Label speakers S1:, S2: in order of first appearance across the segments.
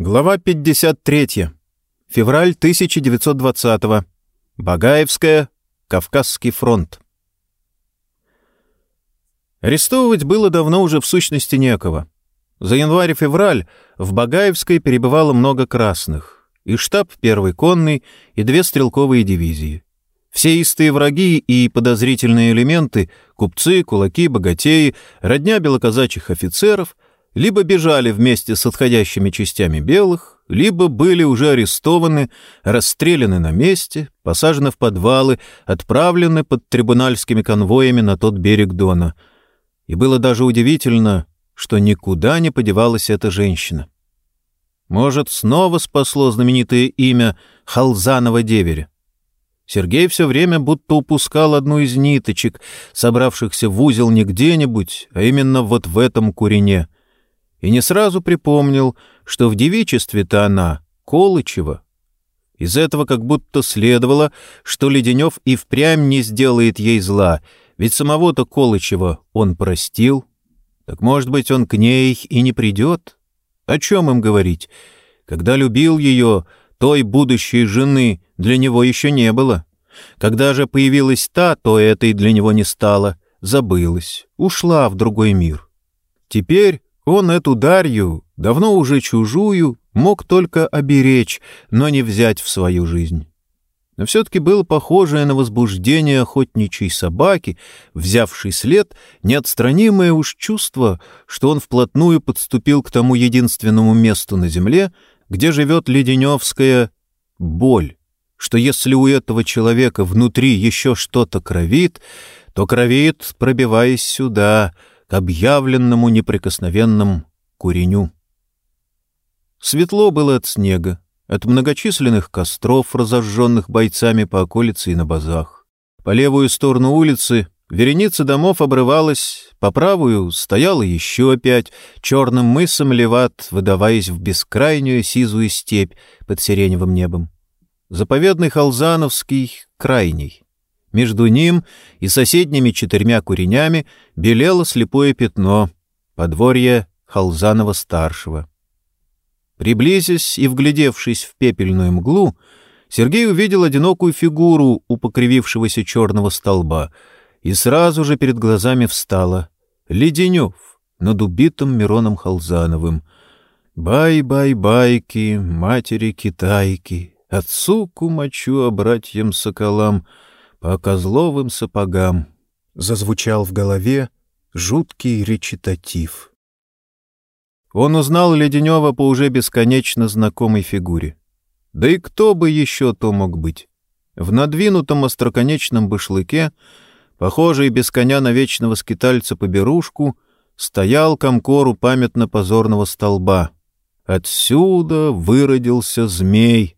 S1: Глава 53. Февраль 1920. Багаевская. Кавказский фронт. Арестовывать было давно уже в сущности некого. За январь-февраль в Багаевской перебывало много красных, и штаб первой конной, и две стрелковые дивизии. Все истые враги и подозрительные элементы, купцы, кулаки, богатеи, родня белоказачих офицеров — либо бежали вместе с отходящими частями белых, либо были уже арестованы, расстреляны на месте, посажены в подвалы, отправлены под трибунальскими конвоями на тот берег Дона. И было даже удивительно, что никуда не подевалась эта женщина. Может, снова спасло знаменитое имя Халзанова деверя? Сергей все время будто упускал одну из ниточек, собравшихся в узел не где-нибудь, а именно вот в этом курине — и не сразу припомнил, что в девичестве-то она Колычева. Из этого как будто следовало, что Леденев и впрямь не сделает ей зла, ведь самого-то Колычева он простил. Так, может быть, он к ней и не придет? О чем им говорить? Когда любил ее, той будущей жены для него еще не было. Когда же появилась та, то этой для него не стало, забылась, ушла в другой мир. Теперь он эту Дарью, давно уже чужую, мог только оберечь, но не взять в свою жизнь. Но все-таки было похожее на возбуждение охотничьей собаки, взявшей след, неотстранимое уж чувство, что он вплотную подступил к тому единственному месту на земле, где живет леденевская боль, что если у этого человека внутри еще что-то кровит, то кровит, пробиваясь сюда — к объявленному неприкосновенным куреню. Светло было от снега, от многочисленных костров, разожженных бойцами по околице и на базах. По левую сторону улицы вереница домов обрывалась, по правую стояла еще пять, черным мысом леват, выдаваясь в бескрайнюю сизую степь под сиреневым небом. Заповедный Халзановский — крайний. Между ним и соседними четырьмя куренями белело слепое пятно — подворье Халзанова-старшего. Приблизясь и вглядевшись в пепельную мглу, Сергей увидел одинокую фигуру у покривившегося черного столба, и сразу же перед глазами встала Леденев над убитым Мироном Халзановым. «Бай-бай-байки, матери-китайки, отцу кумачи, а братьям соколам — по козловым сапогам зазвучал в голове жуткий речитатив. Он узнал Леденева по уже бесконечно знакомой фигуре. Да и кто бы еще то мог быть? В надвинутом остроконечном башлыке, похожий без коня на вечного скитальца по берушку, стоял комкору памятно-позорного столба. Отсюда выродился змей —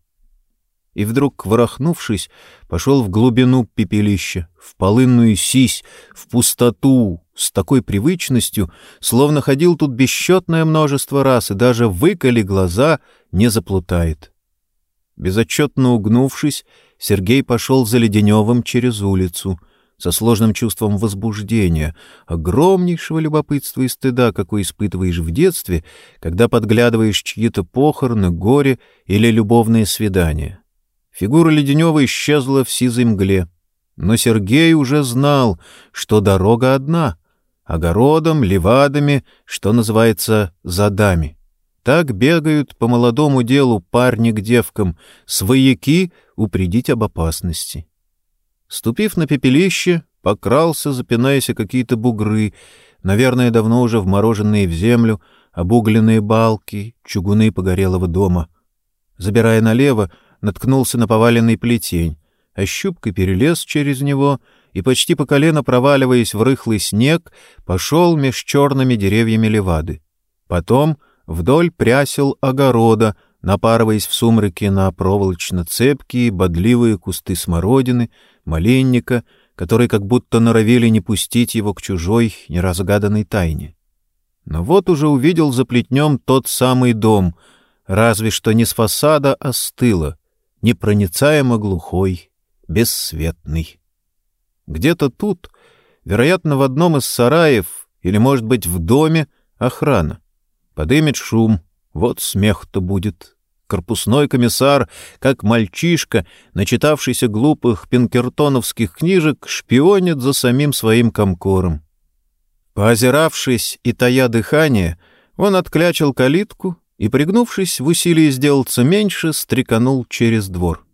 S1: и вдруг, ворохнувшись, пошел в глубину пепелища, в полынную сись, в пустоту, с такой привычностью, словно ходил тут бесчетное множество раз и даже выколи глаза не заплутает. Безотчетно угнувшись, Сергей пошел за Леденевым через улицу, со сложным чувством возбуждения, огромнейшего любопытства и стыда, какой испытываешь в детстве, когда подглядываешь чьи-то похороны, горе или любовные свидания. Фигура Леденева исчезла в сизой мгле. Но Сергей уже знал, что дорога одна — огородом, левадами, что называется, задами. Так бегают по молодому делу парни к девкам, свояки упредить об опасности. Ступив на пепелище, покрался, запинаясь о какие-то бугры, наверное, давно уже вмороженные в землю, обугленные балки, чугуны погорелого дома. Забирая налево, наткнулся на поваленный плетень, а щупкой перелез через него и, почти по колено проваливаясь в рыхлый снег, пошел меж черными деревьями левады. Потом вдоль прясел огорода, напарываясь в сумраке на проволочно-цепкие, бодливые кусты смородины, малинника, которые как будто норовили не пустить его к чужой, неразгаданной тайне. Но вот уже увидел за плетнем тот самый дом, разве что не с фасада, а с тыла, непроницаемо глухой, бесцветный. Где-то тут, вероятно, в одном из сараев или, может быть, в доме, охрана. Подымет шум, Вот смех-то будет. Корпусной комиссар, как мальчишка, начитавшийся глупых пинкертоновских книжек, шпионит за самим своим комкором. Поозиравшись и тая дыхание, он отклячил калитку и, пригнувшись в усилии сделаться меньше, стреканул через двор.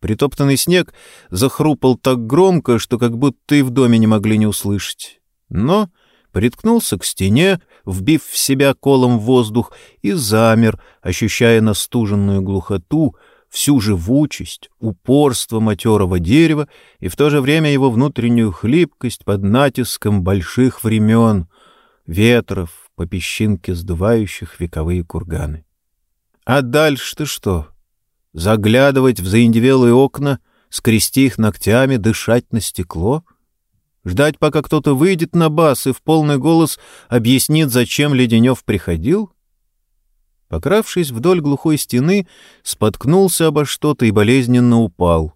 S1: Притоптанный снег захрупал так громко, что как будто и в доме не могли не услышать. Но приткнулся к стене, вбив в себя колом воздух, и замер, ощущая настуженную глухоту, всю живучесть, упорство матерого дерева и в то же время его внутреннюю хлипкость под натиском больших времен, ветров, по песчинке сдувающих вековые курганы. А дальше-то что? Заглядывать в заиндевелые окна, скрести их ногтями, дышать на стекло — Ждать, пока кто-то выйдет на бас и в полный голос объяснит, зачем Леденев приходил? Покравшись вдоль глухой стены, споткнулся обо что-то и болезненно упал.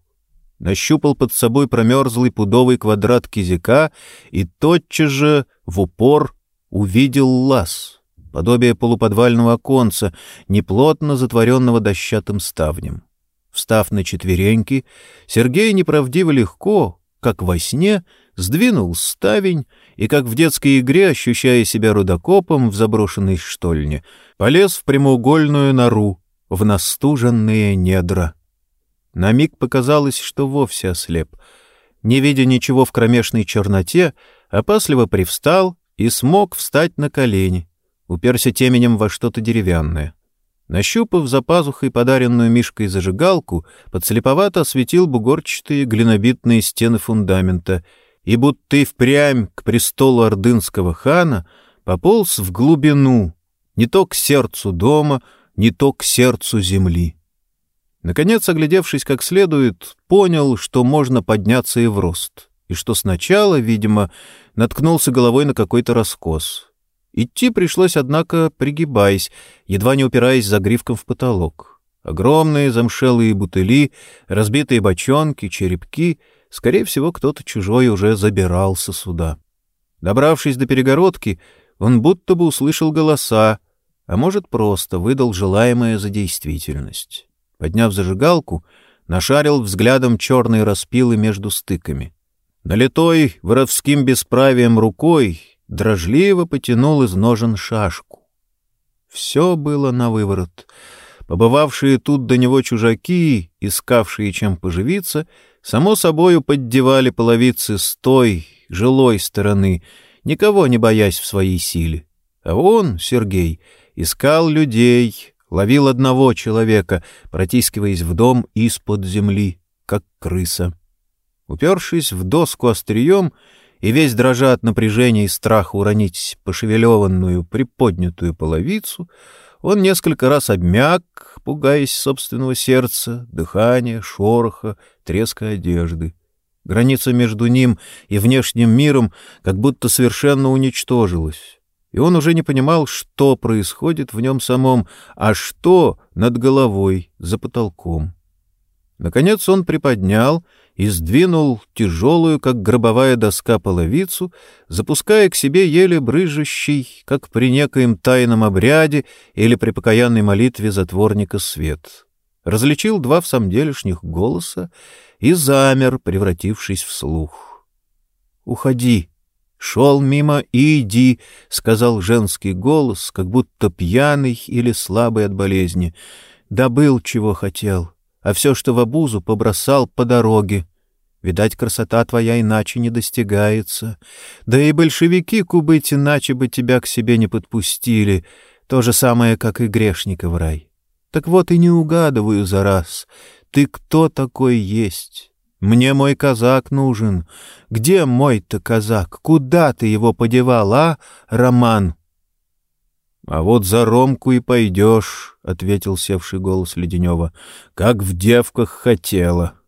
S1: Нащупал под собой промерзлый пудовый квадрат кизика и тотчас же в упор увидел лаз, подобие полуподвального оконца, неплотно затворенного дощатым ставнем. Встав на четвереньки, Сергей неправдиво легко, как во сне, сдвинул ставень и, как в детской игре, ощущая себя рудокопом в заброшенной штольне, полез в прямоугольную нору, в настуженные недра. На миг показалось, что вовсе ослеп. Не видя ничего в кромешной черноте, опасливо привстал и смог встать на колени, уперся теменем во что-то деревянное. Нащупав за пазухой подаренную Мишкой зажигалку, подслеповато осветил бугорчатые глинобитные стены фундамента и, будто и впрямь к престолу ордынского хана, пополз в глубину, не то к сердцу дома, не то к сердцу земли. Наконец, оглядевшись как следует, понял, что можно подняться и в рост, и что сначала, видимо, наткнулся головой на какой-то раскос. Идти пришлось, однако, пригибаясь, едва не упираясь загривком в потолок. Огромные замшелые бутыли, разбитые бочонки, черепки — Скорее всего, кто-то чужой уже забирался сюда. Добравшись до перегородки, он будто бы услышал голоса, а может, просто выдал желаемое за действительность. Подняв зажигалку, нашарил взглядом черные распилы между стыками. Налитой воровским бесправием рукой дрожливо потянул из ножен шашку. Все было на выворот. Побывавшие тут до него чужаки, искавшие чем поживиться — Само собою поддевали половицы с той, жилой стороны, никого не боясь в своей силе. А он, Сергей, искал людей, ловил одного человека, протискиваясь в дом из-под земли, как крыса. Упершись в доску острием и весь дрожа от напряжения и страха уронить пошевелеванную, приподнятую половицу, он несколько раз обмяк, пугаясь собственного сердца, дыхания, шороха, треска одежды. Граница между ним и внешним миром как будто совершенно уничтожилась, и он уже не понимал, что происходит в нем самом, а что над головой, за потолком. Наконец он приподнял и сдвинул тяжелую, как гробовая доска, половицу, запуская к себе еле брыжущий, как при некоем тайном обряде или при покаянной молитве затворника свет. Различил два в самом делешних голоса и замер, превратившись в слух. «Уходи!» «Шел мимо и иди», — сказал женский голос, как будто пьяный или слабый от болезни. «Добыл, чего хотел, а все, что в обузу, побросал по дороге. Видать, красота твоя иначе не достигается. Да и большевики, кубыть, иначе бы тебя к себе не подпустили. То же самое, как и грешника в рай. Так вот и не угадываю за раз. Ты кто такой есть? Мне мой казак нужен. Где мой-то казак? Куда ты его подевал, а, Роман? — А вот за Ромку и пойдешь, — ответил севший голос Леденева, — как в девках хотела. —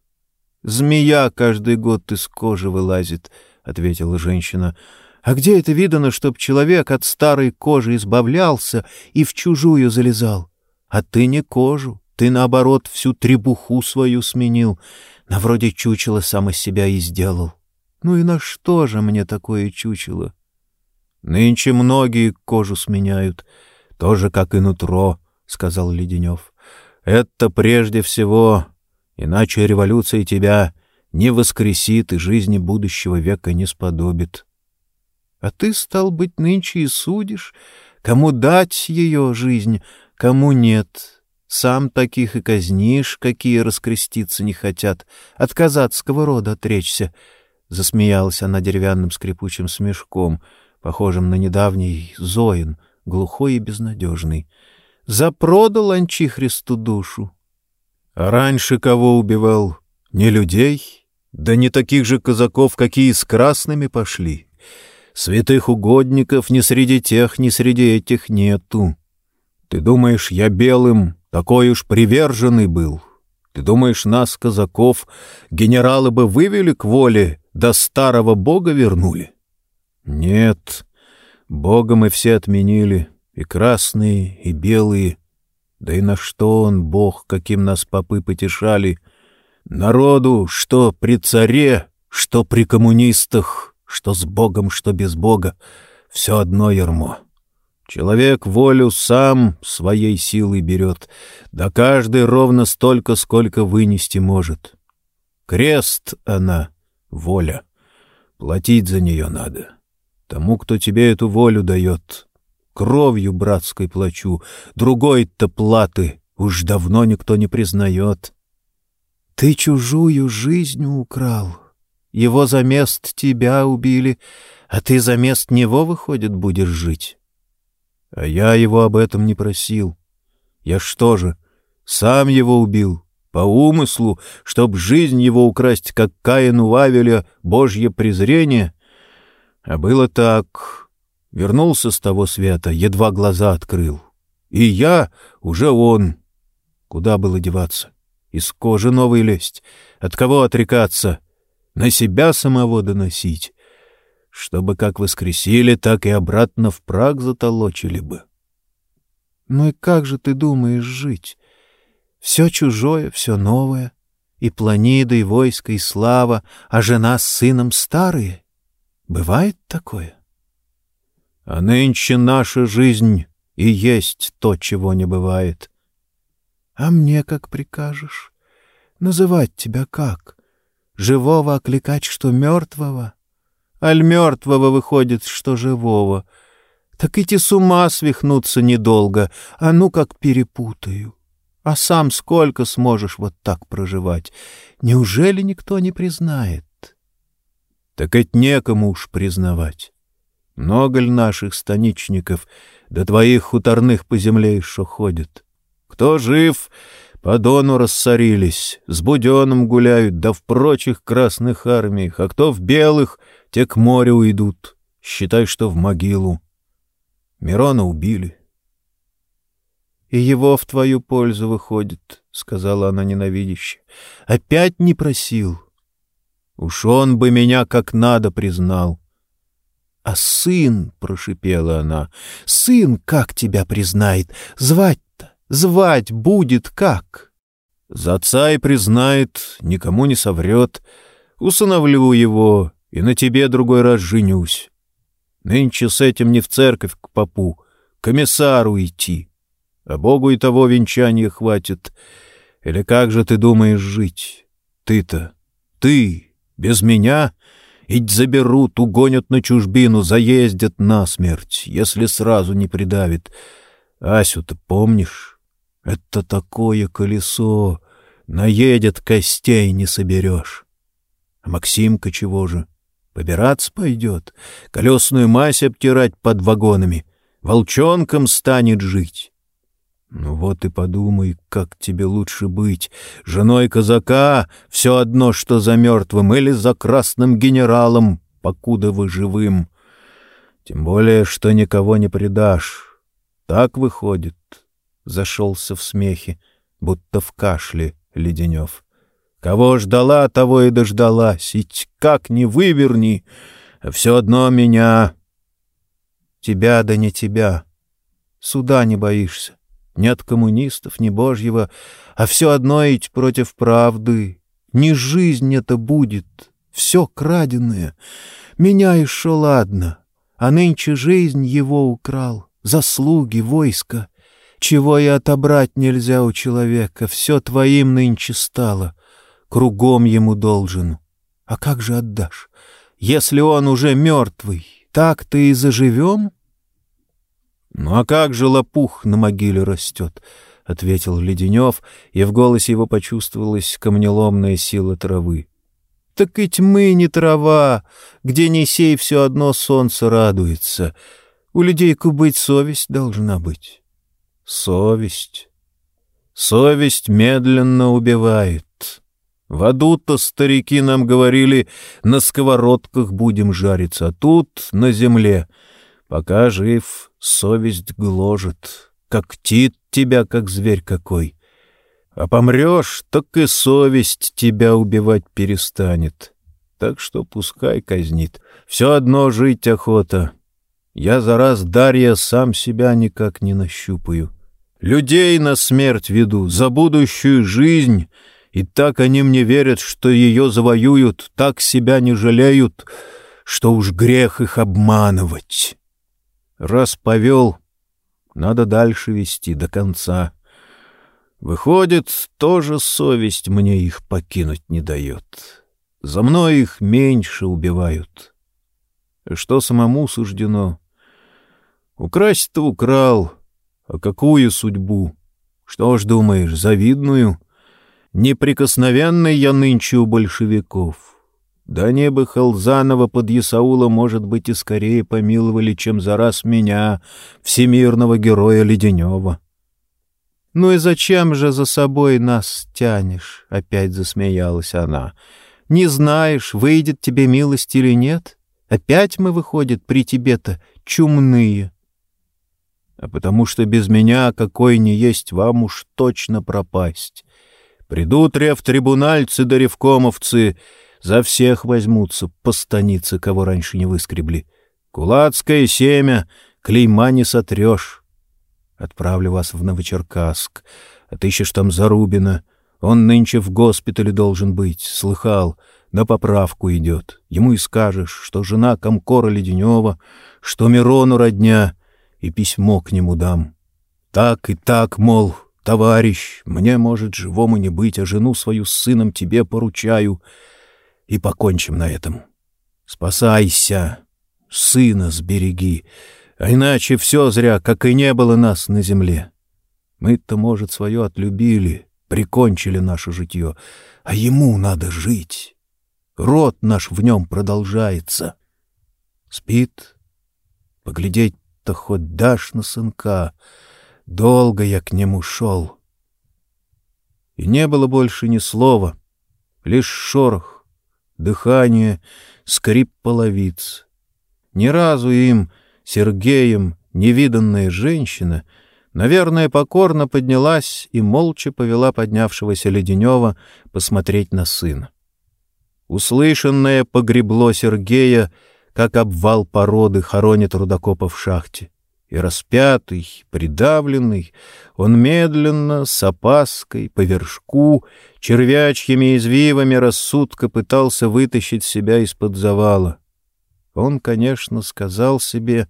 S1: Змея каждый год из кожи вылазит, — ответила женщина. — А где это видано, чтоб человек от старой кожи избавлялся и в чужую залезал? А ты не кожу, ты, наоборот, всю требуху свою сменил, на вроде чучела сам из себя и сделал. Ну и на что же мне такое чучело? Нынче многие кожу сменяют, тоже как и нутро, — сказал Леденев. «Это прежде всего, иначе революция тебя не воскресит и жизни будущего века не сподобит». «А ты, стал быть, нынче и судишь, кому дать ее жизнь, кому нет. Сам таких и казнишь, какие раскреститься не хотят, от казацкого рода отречься». Засмеялась она деревянным скрипучим смешком, похожим на недавний Зоин, глухой и безнадежный. «Запродал Анчихристу душу». «А раньше кого убивал? Не людей? Да не таких же казаков, какие с красными пошли. Святых угодников ни среди тех, ни среди этих нету. Ты думаешь, я белым такой уж приверженный был? Ты думаешь, нас, казаков, генералы бы вывели к воле, до старого бога вернули? Нет, бога мы все отменили, и красные, и белые. Да и на что он, бог, каким нас попы потешали? Народу, что при царе, что при коммунистах, что с богом, что без бога, все одно ермо. Человек волю сам своей силой берет, да каждый ровно столько, сколько вынести может. Крест она, воля. Платить за нее надо. Тому, кто тебе эту волю дает. Кровью братской плачу, другой-то платы уж давно никто не признает. Ты чужую жизнь украл. Его за мест тебя убили, а ты за мест него, выходит, будешь жить. А я его об этом не просил. Я что же, сам его убил? по умыслу, чтоб жизнь его украсть, как Каину Вавеля, божье презрение. А было так. Вернулся с того света, едва глаза открыл. И я уже он. Куда было деваться? Из кожи новой лезть. От кого отрекаться? На себя самого доносить. Чтобы как воскресили, так и обратно в праг затолочили бы. Ну и как же ты думаешь жить? Все чужое, все новое, и планида, и войско, и слава, а жена с сыном старые. Бывает такое? А нынче наша жизнь и есть то, чего не бывает. А мне как прикажешь? Называть тебя как? Живого окликать, что мертвого? Аль мертвого выходит, что живого. Так идти с ума свихнуться недолго, а ну как перепутаю. А сам сколько сможешь вот так проживать? Неужели никто не признает? Так ведь некому уж признавать. Много ли наших станичников до твоих хуторных по земле еще ходят? Кто жив, по дону рассорились, с буденом гуляют, да в прочих красных армиях, а кто в белых, те к морю уйдут, считай, что в могилу. Мирона убили, и его в твою пользу выходит, — сказала она ненавидяще. — Опять не просил. Уж он бы меня как надо признал. — А сын, — прошипела она, — сын как тебя признает? Звать-то, звать будет как? За отца и признает, никому не соврет. Усыновлю его, и на тебе другой раз женюсь. Нынче с этим не в церковь к попу, к комиссару идти. А Богу и того венчания хватит. Или как же ты думаешь жить? Ты-то, ты, без меня, ведь заберут, угонят на чужбину, заездят насмерть, если сразу не придавит. Асю-то помнишь? Это такое колесо, наедет, костей не соберешь. А Максимка чего же? Побираться пойдет, колесную мазь обтирать под вагонами, волчонком станет жить. Ну вот и подумай, как тебе лучше быть. Женой казака все одно, что за мертвым или за красным генералом, покуда вы живым. Тем более, что никого не предашь. Так выходит. Зашелся в смехе, будто в кашле Леденев. Кого ждала, того и дождалась. И как не выверни, все одно меня... Тебя да не тебя. Суда не боишься. Ни от коммунистов, ни божьего, а все одно идти против правды. Не жизнь это будет, все краденое. Меня еще ладно, а нынче жизнь его украл, заслуги, войско. чего и отобрать нельзя у человека, все твоим нынче стало, кругом ему должен. А как же отдашь? Если он уже мертвый, так ты и заживем? — Ну а как же лопух на могиле растет? — ответил Леденев, и в голосе его почувствовалась камнеломная сила травы. — Так и тьмы не трава, где не сей все одно солнце радуется. У людей быть совесть должна быть. Совесть. Совесть медленно убивает. В аду-то старики нам говорили, на сковородках будем жариться, а тут на земле. Пока жив, совесть гложет, когтит тебя, как зверь какой. А помрешь, так и совесть тебя убивать перестанет. Так что пускай казнит. Все одно жить охота. Я за раз, Дарья, сам себя никак не нащупаю. Людей на смерть веду, за будущую жизнь — и так они мне верят, что ее завоюют, так себя не жалеют, что уж грех их обманывать. Раз повел, надо дальше вести до конца. Выходит, тоже совесть мне их покинуть не дает. За мной их меньше убивают. Что самому суждено? Украсть-то украл, а какую судьбу? Что ж думаешь, завидную — Неприкосновенный я нынче у большевиков. Да небо Халзанова под Ясаула, может быть, и скорее помиловали, чем за раз меня, всемирного героя Леденева. — Ну и зачем же за собой нас тянешь? — опять засмеялась она. — Не знаешь, выйдет тебе милость или нет? Опять мы, выходит, при тебе-то чумные. — А потому что без меня какой не есть вам уж точно пропасть. Придут рев-трибунальцы да ревкомовцы, за всех возьмутся по станице, кого раньше не выскребли. Кулацкое семя, клейма не сотрешь. Отправлю вас в Новочеркасск. Отыщешь там Зарубина. Он нынче в госпитале должен быть, слыхал, на поправку идет. Ему и скажешь, что жена Комкора Леденева, что Мирону родня, и письмо к нему дам. Так и так, мол, «Товарищ, мне, может, живому не быть, а жену свою с сыном тебе поручаю, и покончим на этом. Спасайся, сына сбереги, а иначе все зря, как и не было нас на земле. Мы-то, может, свое отлюбили, прикончили наше житье, а ему надо жить. Род наш в нем продолжается. Спит, поглядеть-то хоть дашь на сынка — Долго я к нему шел. И не было больше ни слова, лишь шорох, дыхание, скрип половиц. Ни разу им, Сергеем, невиданная женщина, наверное, покорно поднялась и молча повела поднявшегося Леденева посмотреть на сына. Услышанное погребло Сергея, как обвал породы хоронит рудокопа в шахте и распятый, придавленный, он медленно, с опаской, по вершку, червячьими извивами рассудка пытался вытащить себя из-под завала. Он, конечно, сказал себе,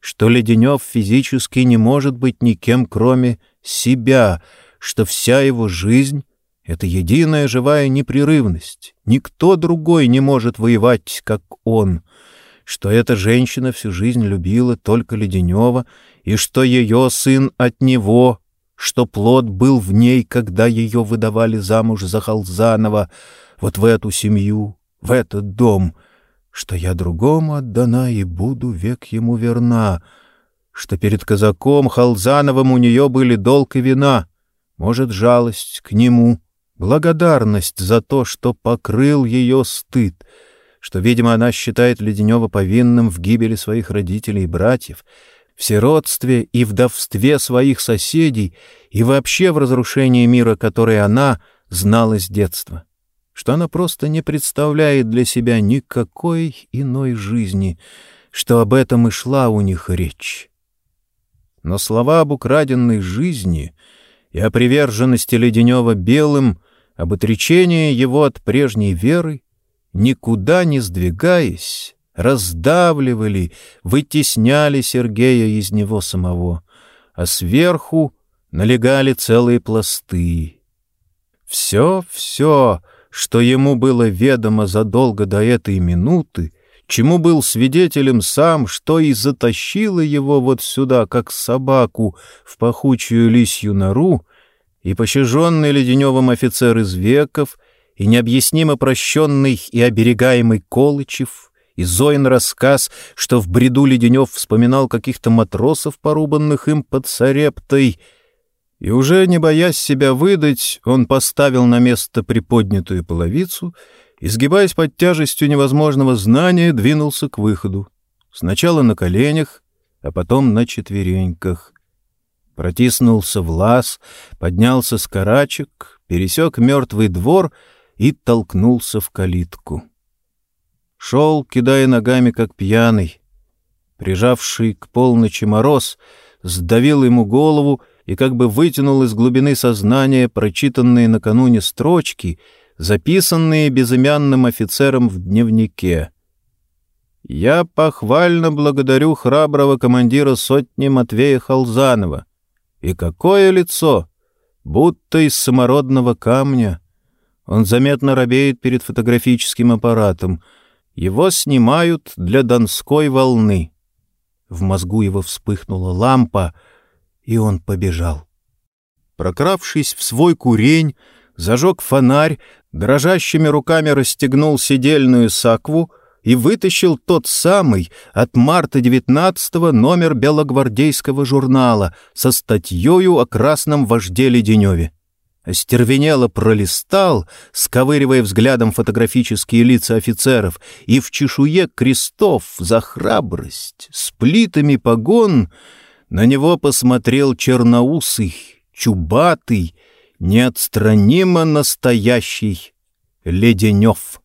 S1: что Леденев физически не может быть никем, кроме себя, что вся его жизнь — это единая живая непрерывность. Никто другой не может воевать, как он — что эта женщина всю жизнь любила только Леденева, и что ее сын от него, что плод был в ней, когда ее выдавали замуж за Халзанова, вот в эту семью, в этот дом, что я другому отдана и буду век ему верна, что перед казаком Халзановым у нее были долг и вина, может, жалость к нему, благодарность за то, что покрыл ее стыд — что, видимо, она считает Леденева повинным в гибели своих родителей и братьев, в сиротстве и вдовстве своих соседей и вообще в разрушении мира, который она знала с детства, что она просто не представляет для себя никакой иной жизни, что об этом и шла у них речь. Но слова об украденной жизни и о приверженности Леденева белым, об отречении его от прежней веры никуда не сдвигаясь, раздавливали, вытесняли Сергея из него самого, а сверху налегали целые пласты. Все, все, что ему было ведомо задолго до этой минуты, чему был свидетелем сам, что и затащило его вот сюда, как собаку, в пахучую лисью нору, и пощаженный леденевым офицер из веков, и необъяснимо прощенный и оберегаемый Колычев, и Зоин рассказ, что в бреду Леденев вспоминал каких-то матросов, порубанных им под Сарептой, и уже не боясь себя выдать, он поставил на место приподнятую половицу и, сгибаясь под тяжестью невозможного знания, двинулся к выходу. Сначала на коленях, а потом на четвереньках. Протиснулся в лаз, поднялся с карачек, пересек мертвый двор и толкнулся в калитку. Шел, кидая ногами, как пьяный. Прижавший к полночи мороз сдавил ему голову и как бы вытянул из глубины сознания прочитанные накануне строчки — записанные безымянным офицером в дневнике. «Я похвально благодарю храброго командира сотни Матвея Халзанова. И какое лицо! Будто из самородного камня. Он заметно робеет перед фотографическим аппаратом. Его снимают для Донской волны». В мозгу его вспыхнула лампа, и он побежал. Прокравшись в свой курень, зажег фонарь, дрожащими руками расстегнул сидельную сакву и вытащил тот самый от марта 19 номер белогвардейского журнала со статьей о красном вожде Леденеве. Остервенело пролистал, сковыривая взглядом фотографические лица офицеров, и в чешуе крестов за храбрость, с плитами погон, на него посмотрел черноусый, чубатый, неотстранимо настоящий Леденев.